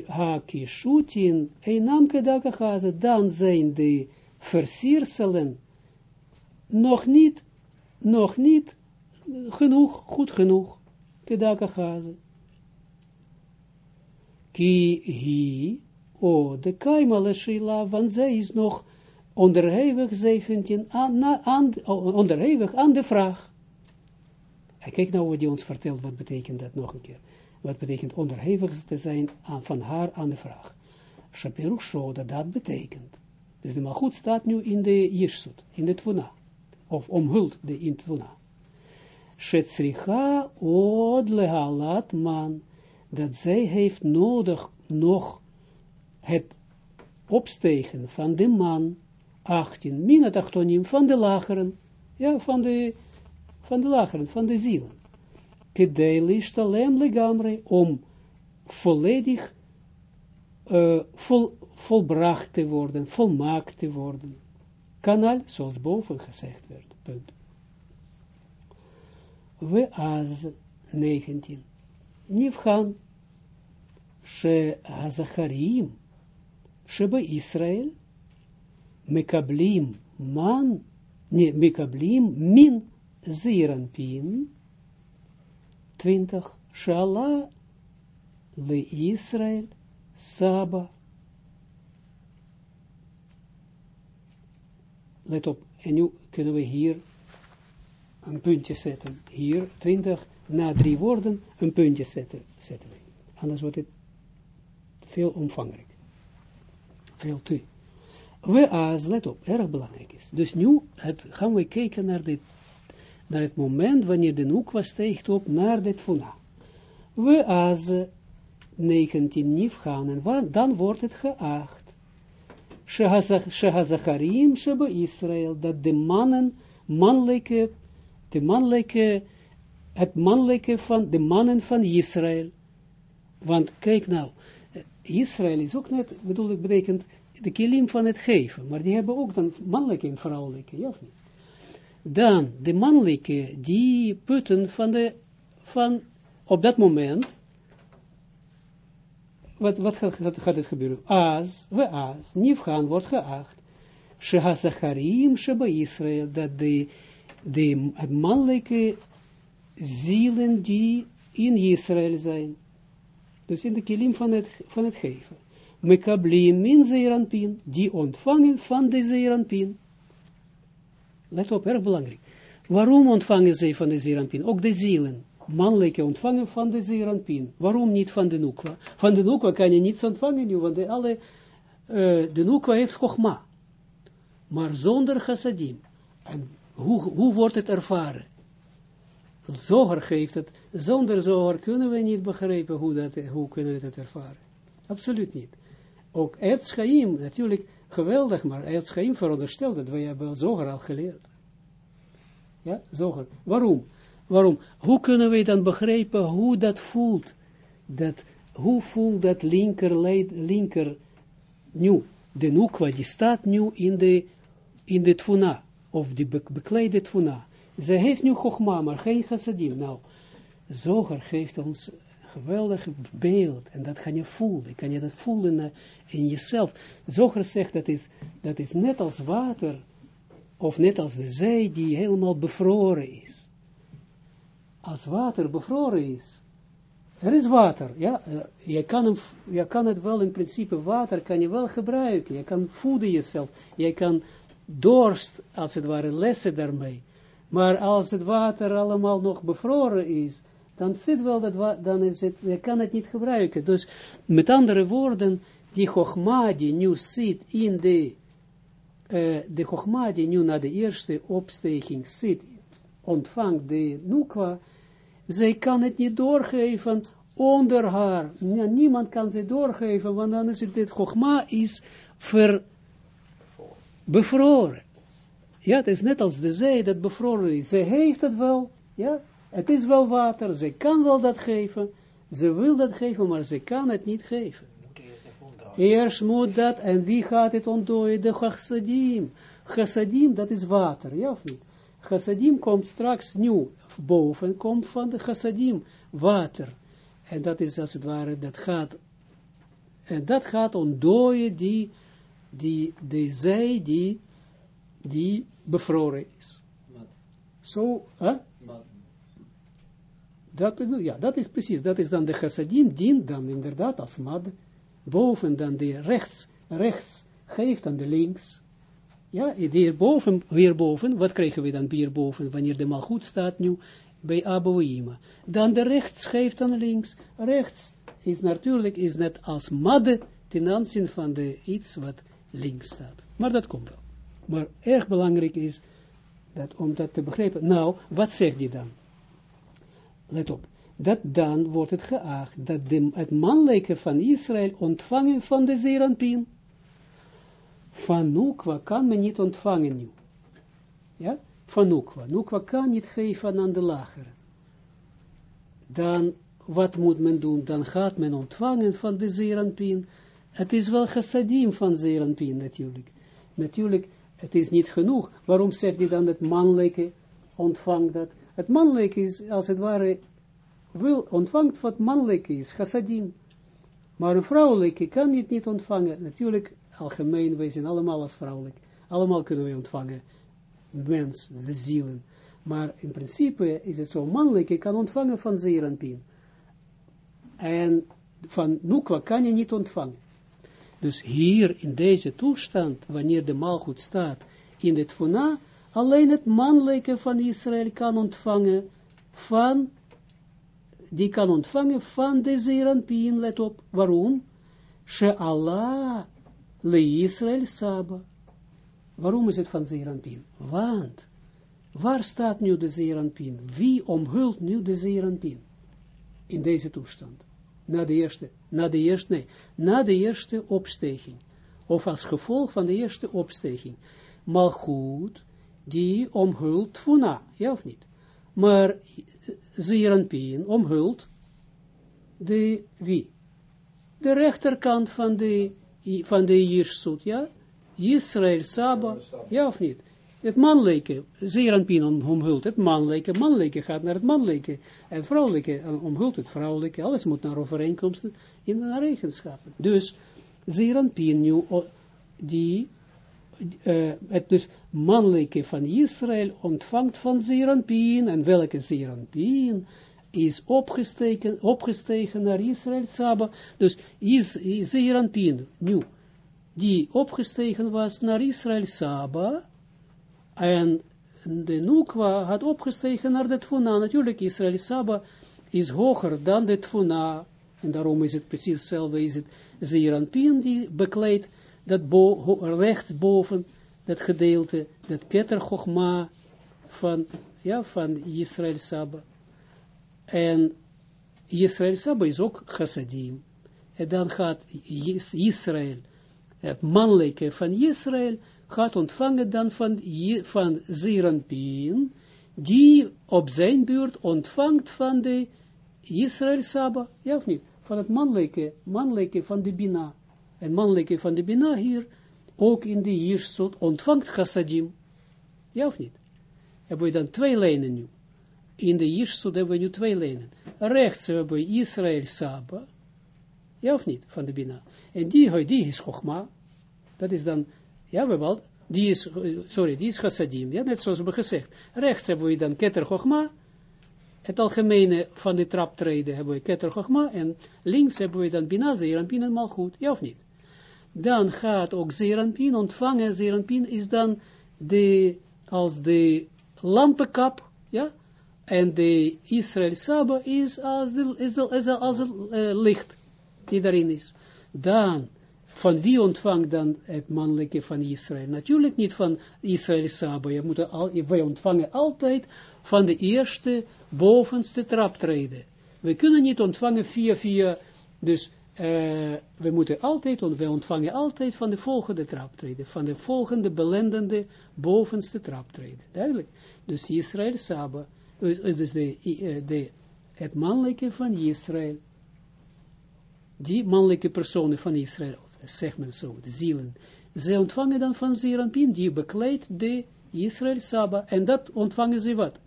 hakishutin, einam kedakachaze, dan zijn de versierselen nog niet, nog niet genoeg, goed genoeg, kedakachaze. Ki hi, o, de kaimale shila, want zij is nog onderhevig 17, aan, aan, onderhevig aan de vraag. En kijk nou wat hij ons vertelt, wat betekent dat nog een keer wat betekent onderhevig te zijn aan, van haar aan de vraag. Shapirusho, dat dat betekent. Dus de malgoed staat nu in de Jirsut, in de Tvuna, of omhult de in Tvuna. Shetzricha od lehalat man, dat zij heeft nodig nog het opstegen van de man, 18, minat achtonim, van de lageren, ja, van de, van de lageren, van de zielen kedeilis talem legamre, om volledig uh, vol, volbracht te worden, volmaakt te worden. Kanal, zoals boven gezegd werd. Punt. We az 19. Nivhan, she hazacharim, she be Israël, mekablim man, ne, mekablim min ziranpin, 20, Shala le Israël Saba. Let op, en nu kunnen we hier een puntje zetten. Hier, 20, na drie woorden, een puntje zetten. zetten we. Anders wordt het veel omvangrijk. Veel te. We als, let op, erg belangrijk is. Dus nu het, gaan we kijken naar dit naar het moment wanneer de nukwa steekt op naar de tfuna. We als 19 nif gaan, en dan wordt het geacht. Shehazacharim sheba Israël, dat de mannen, mannelijke, de mannelijke, het mannelijke van, de mannen van Israël. Want kijk nou, Israël is ook net, bedoel ik, betekent de kilim van het geven, maar die hebben ook dan mannelijke en vrouwelijke, ja of niet? dan de mannelijke, die putten van de, van, op dat moment, wat, wat gaat, gaat het gebeuren? Als, we als, Nifgaan wordt geacht, Shehazacharim Sheba Israël, dat de, de mannelijke zielen die in Israël zijn, dus in de kilim van het, van het geven, Mekablim min Zeranpin, die ontvangen van de Zeranpin, let op, erg belangrijk. Waarom ontvangen zij van de Zeranpin? Ook de zielen, mannelijke ontvangen van de Zeranpin. Waarom niet van de Nukwa? Van de Nukwa kan je niets ontvangen nu, want de, alle, uh, de Nukwa heeft Chogma. Maar zonder chassadim. En hoe, hoe wordt het ervaren? Zoger geeft het, zonder zoger kunnen we niet begrijpen hoe, dat, hoe kunnen we dat ervaren. Absoluut niet. Ook Schaim, natuurlijk geweldig, maar het Schaim veronderstelt dat wij hebben zoger al geleerd. Ja, zoger. Waarom? Waarom? Hoe kunnen we dan begrijpen hoe dat voelt? Dat, hoe voelt dat linker, linker, nu, de nukwa, die staat nu in de, in de tfuna, of die be, bekleede tfuna. Ze heeft nu chogma, maar geen chassadim. Nou, zoger geeft ons geweldig beeld, en dat kan je voelen, kan je dat voelen in jezelf. Zoger zegt dat is, dat is net als water, of net als de zee die helemaal bevroren is. Als water bevroren is, er is water, ja, eh, je kan, je kan het wel in principe, water kan je wel gebruiken, je kan voeden jezelf, je kan dorst, als het ware, lessen daarmee. Maar als het water allemaal nog bevroren is, dan zit wel dat dan is het, je kan het niet gebruiken. Dus met andere woorden, die Chogma die nu zit in de, uh, de Chogma die nu na de eerste opsteging zit, ontvangt de Nukwa, zij kan het niet doorgeven onder haar. Ja, niemand kan ze doorgeven, want dan is het, dit Chogma is ver, bevroren. Ja, het is net als de zee dat bevroren is. Ze heeft het wel, ja, het is wel water, ze kan wel dat geven, ze wil dat geven, maar ze kan het niet geven. Eerst moet dat, en wie gaat het ontdooien? De chassadim. Chassadim, dat is water, ja of niet? Chassadim komt straks nieuw boven, komt van de chassadim, water. En dat is als het ware, dat gaat, en dat gaat ontdooien die, die, de zij die, die bevroren is. Zo, hè? Dat, ja, dat is precies, dat is dan de chassadim, dient dan inderdaad als mad, boven dan de rechts, rechts geeft dan de links, ja, hierboven, weer boven, wat krijgen we dan hierboven, wanneer de goed staat nu, bij Abouima. Dan de rechts geeft dan links, rechts is natuurlijk, is net als madde, ten aanzien van de iets wat links staat. Maar dat komt wel. Maar erg belangrijk is, dat, om dat te begrijpen. Nou, wat zegt hij dan? Let op. Dat dan wordt het geacht dat de, het mannelijke van Israël ontvangen van de Zeranpien. Van Nukwa kan men niet ontvangen nu. Ja? Van Nukwa. Nukwa kan niet geven aan de lagere. Dan, wat moet men doen? Dan gaat men ontvangen van de Zeranpien. Het is wel chassadim van Zeranpien natuurlijk. Natuurlijk, het is niet genoeg. Waarom zegt hij dan het mannelijke ontvangt dat? Het mannelijke is, als het ware, wil, ontvangt wat mannelijk is, chassadim. Maar een vrouwelijke kan dit niet ontvangen. Natuurlijk, algemeen, wij zijn allemaal als vrouwelijk. Allemaal kunnen we ontvangen. Mens, de zielen. Maar in principe is het zo, mannelijke kan ontvangen van Zeranpien. En van Nukwa kan je niet ontvangen. Dus hier in deze toestand, wanneer de maalgoed staat in het Tfuna, alleen het mannelijke van Israël kan ontvangen van, die kan ontvangen van de Zeranpien, let op, waarom? Allah le Israël Saba. Waarom is het van Zeranpien? Want, waar staat nu de Zeranpien? Wie omhult nu de Zeranpien? In deze toestand na de eerste, na de eerste, nee, na de eerste opsteging, of als gevolg van de eerste opsteging, goed die omhult Tfuna, ja of niet? Maar Zeranpien omhult de wie? De rechterkant van de, van de Jirsut, ja? Israël Saba, ja of niet? Het mannelijke, zeer omhult, het mannelijke, mannelijke gaat naar het mannelijke, en vrouwelijke omhult het vrouwelijke, alles moet naar overeenkomsten in de eigenschappen. Dus zeer nu, die, uh, het dus mannelijke van Israël ontvangt van zeer en welke zeer is opgestegen, opgestegen naar Israël Saba, dus is zeer nu, die opgestegen was naar Israël Saba, en de Nukwa had opgestegen naar de Tfuna. Natuurlijk, Israël Saba is hoger dan de Tfuna. En daarom is het precies hetzelfde, is het Zeranpien die bekleedt dat bo rechts boven dat gedeelte, dat Keter van, ja, van Israël Saba. En Israël Saba is ook chassadim. En dan gaat Israël, het mannelijke van Israël, gaat ontvangen dan van, van Zeranpien, die op zijn beurt ontvangt van de Israël Saba, ja of niet? Van het mannelijke, mannelijke van de Bina. En mannelijke van de Bina hier, ook in de Jirsut, ontvangt chassadim. Ja of niet? Hebben we dan twee lijnen nu. In de Jirsut hebben we nu twee lijnen. Rechts hebben we Israël Saba, ja of niet, van de Bina. En die, die is Chogma, dat is dan, ja, we wel, die is, sorry, die is chassadim, ja, net zoals we gezegd. Rechts hebben we dan Keter Chogma, het algemene van de traptreden hebben we Keter Chogma, en links hebben we dan Bina, Zeranpin en Malchut, ja of niet? Dan gaat ook Zeranpin ontvangen, Zeranpin is dan de, als de lampenkap, ja, en de Israël Saba is als, is als het uh, licht die daarin is. Dan, van wie ontvangt dan het mannelijke van Israël? Natuurlijk niet van Israël Saba. Je moet al, wij ontvangen altijd van de eerste, bovenste traptreden. We kunnen niet ontvangen via, via, dus uh, we moeten altijd, we ontvangen altijd van de volgende traptreden, van de volgende belendende, bovenste traptreden. Duidelijk. Dus Israël Saba, dus de, de, het mannelijke van Israël, die mannelijke personen van Israël, zeg men zo, de zielen, ze ontvangen dan van Zeranpin, die bekleedt de Israël Saba, en dat ontvangen ze wat?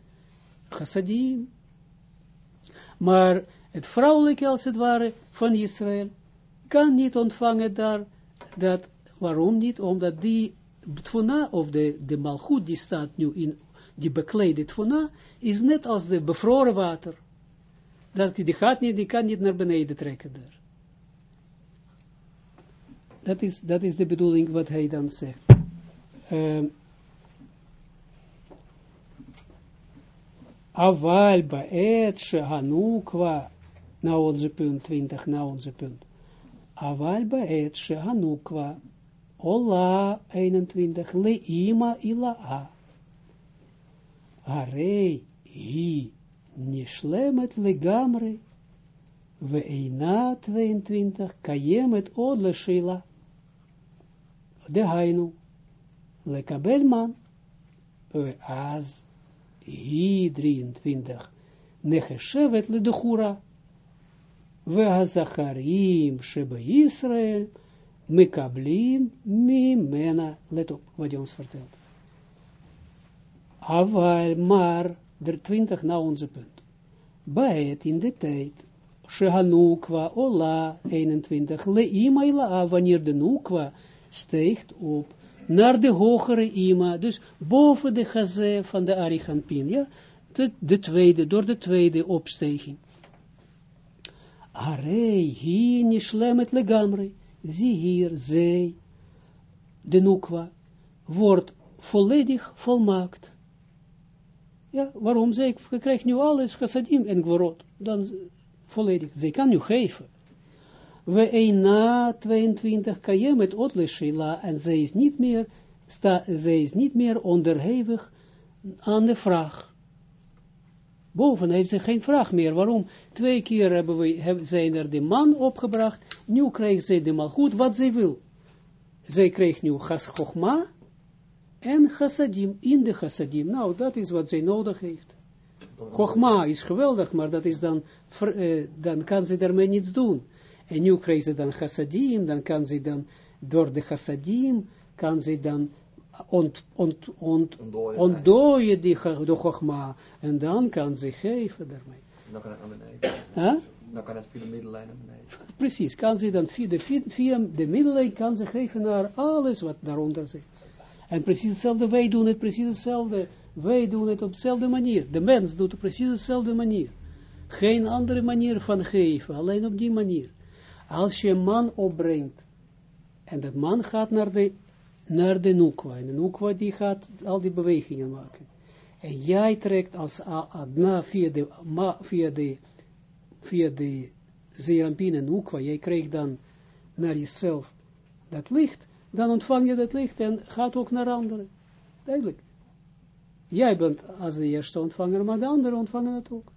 Chassadim. Maar het vrouwelijke, als het ware, van Israël, kan niet ontvangen daar, dat, waarom niet? Omdat die tfuna, of de, de malchut, die staat nu in, die bekleedde tfuna, is net als de bevroren water. Dat die, die gaat niet, die kan niet naar beneden trekken daar. Dat is, dat is de bedoeling wat hij dan zegt. Um, Aval ba'et shehanukwa, na onze punt 20, na onze punt. Aval ba'et shehanukwa, ola 21, leima ila'a. Harei hi nishlemet legamre, we eina 22, kayemet od leshila de hainu, lekabel man, az, hi 23, necheshevet le dechura, we hazacharim shebe Israël, mekablim mimena, let op wat je ons vertelt. Aval, maar, der 20 na onze punt. Baet in de tijd, Shehanukwa, Ola, 21, Leima ila, wanneer de Nukwa steekt op naar de hogere ima, dus boven de gazé van de Arichampin, ja, de, de tweede, door de tweede opstijging. Arei, hier nishlemet legamre, zie hier, zij, de nukwa, wordt volledig volmaakt. Ja, waarom? Zij krijgt nu alles, chassadim en gvorot, dan volledig, zij kan nu geven we een na 22 kajem met otleshila, en zij is niet meer, sta, is niet meer onderhevig aan de vraag. Boven heeft ze geen vraag meer. Waarom? Twee keer hebben we, zijn er de man opgebracht, nu krijgt zij de malgoed wat zij wil. Zij krijgt nu chachma en chassadim, in de chassadim. Nou, dat is wat zij nodig heeft. Chogma is geweldig, maar dat is dan, uh, dan kan ze daarmee niets doen. En nu krijgt ze dan chassadim, dan kan ze dan, door de chassadim, kan ze dan ont, ont, ont, ontdooien die de chogma, en dan kan ze geven daarmee. Dan kan het naar beneden. Huh? Dan kan het via de middellijn naar beneden. Precies, kan ze dan via de, via de middellijn, kan ze geven naar alles wat daaronder zit. En precies hetzelfde, wij doen het precies hetzelfde, wij doen het op dezelfde manier. De mens doet het precies dezelfde manier. Geen andere manier van geven, alleen op die manier. Als je een man opbrengt, en dat man gaat naar de, naar de nukwa, en de nukwa die gaat al die bewegingen maken. En jij trekt als Adna via de, ma, via de, via de Zerampin en Ukwa, jij krijgt dan naar jezelf dat licht, dan ontvang je dat licht en gaat ook naar anderen. Duidelijk. Jij bent als de eerste ontvanger, maar de anderen ontvangen het ook.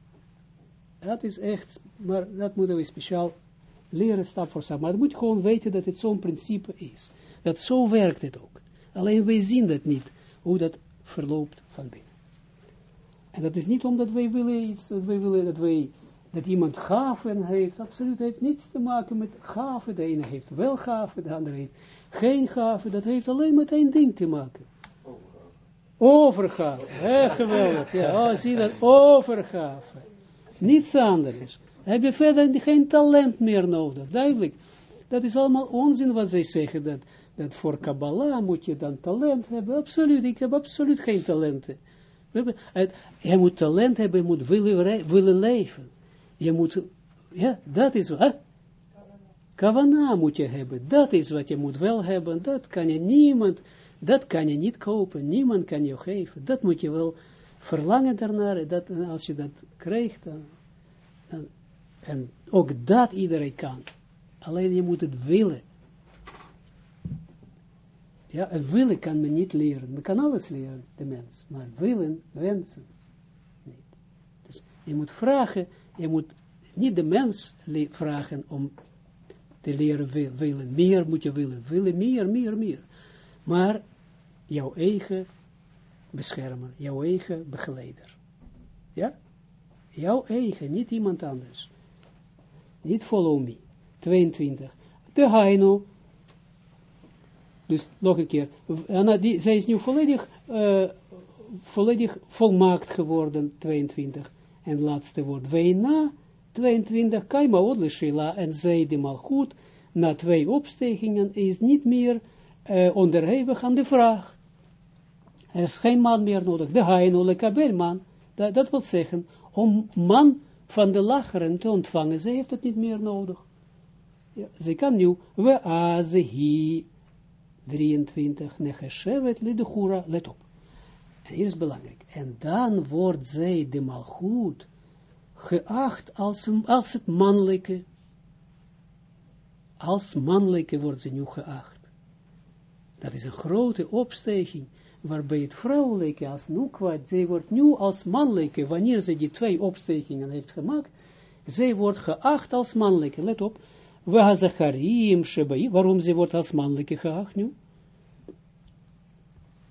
Dat is echt, maar dat moeten we speciaal leren stap voor stap. Maar je moet gewoon weten dat het zo'n principe is. Dat zo werkt het ook. Alleen wij zien dat niet, hoe dat verloopt van binnen. En dat is niet omdat wij willen iets, dat wij willen dat wij, dat iemand gaven heeft, absoluut heeft niets te maken met gaven. De ene heeft wel gaven, de andere heeft geen gaven. Dat heeft alleen met één ding te maken. Overgave. Heel geweldig. Ja, oh, zie dat, overgave. Niets anders. Heb je verder geen talent meer nodig. Duidelijk. Dat is allemaal onzin wat zij zeggen. Dat, dat voor Kabbalah moet je dan talent hebben. Absoluut. Ik heb absoluut geen talenten. Je moet talent hebben, je moet willen, willen leven. Je moet, ja, dat is wat. Kavana moet je hebben. Dat is wat je moet wel hebben. Dat kan je niemand, dat kan je niet kopen. Niemand kan je geven. Dat moet je wel verlangen daarnaar. Dat, als je dat krijgt, dan, en ook dat iedereen kan. Alleen je moet het willen. Ja, het willen kan men niet leren. Men kan alles leren, de mens. Maar willen, wensen, niet. Dus je moet vragen, je moet niet de mens vragen om te leren willen. Meer moet je willen. Willen meer, meer, meer. Maar jouw eigen beschermer, jouw eigen begeleider. Ja? Jouw eigen, niet iemand anders. Niet follow me. 22. De Haino dus nog een keer. Anna, die, zij is nu volledig, uh, volmaakt geworden, 22. En het laatste woord. na 22. Kaima odleshila en zij de malchut, na twee opstegingen, is niet meer uh, onderhevig aan de vraag. Er is geen man meer nodig. De haino kabel man. Dat, dat wil zeggen, om man van de lacheren te ontvangen, zij heeft het niet meer nodig. Ja, ze kan nu, we azehi 23, Necheshevet Lidechura, let op. En hier is belangrijk. En dan wordt zij de malgoed geacht als, als het mannelijke. Als mannelijke wordt ze nu geacht. Dat is een grote opstijging, waarbij het vrouwelijke als Nukwa, zij wordt nu als mannelijke, wanneer ze die twee opstijgingen heeft gemaakt, zij wordt geacht als mannelijke. Let op, Wahazacharim Shebai, waarom ze wordt als mannelijke geacht nu?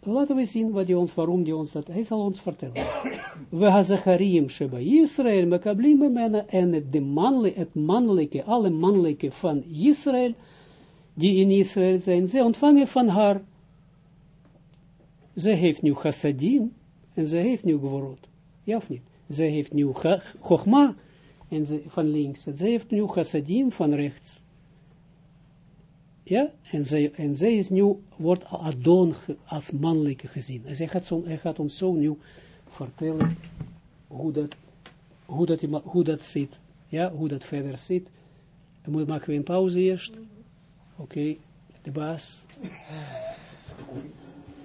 Laten we zien wat die ons, waarom die ons dat, hij zal ons vertellen. Wahazacharim Shebai Israël, Mekablim en de het mannelijke, alle mannelijke van Israël, die in Israël zijn, ze ontvangen van haar. Ze heeft nu chassadim, en ze heeft nu geworot. Ja of niet? Ze heeft nu chogma, en ze, van links. En zij heeft nu chassadim van rechts. Ja, en zij, en zij is nu, wordt Adon als mannelijke gezien. En zij gaat, zo, hij gaat ons zo nu vertellen hoe dat, hoe dat, hoe dat zit. Ja, hoe dat verder zit. En moet maken we een pauze eerst. Oké, okay, de baas.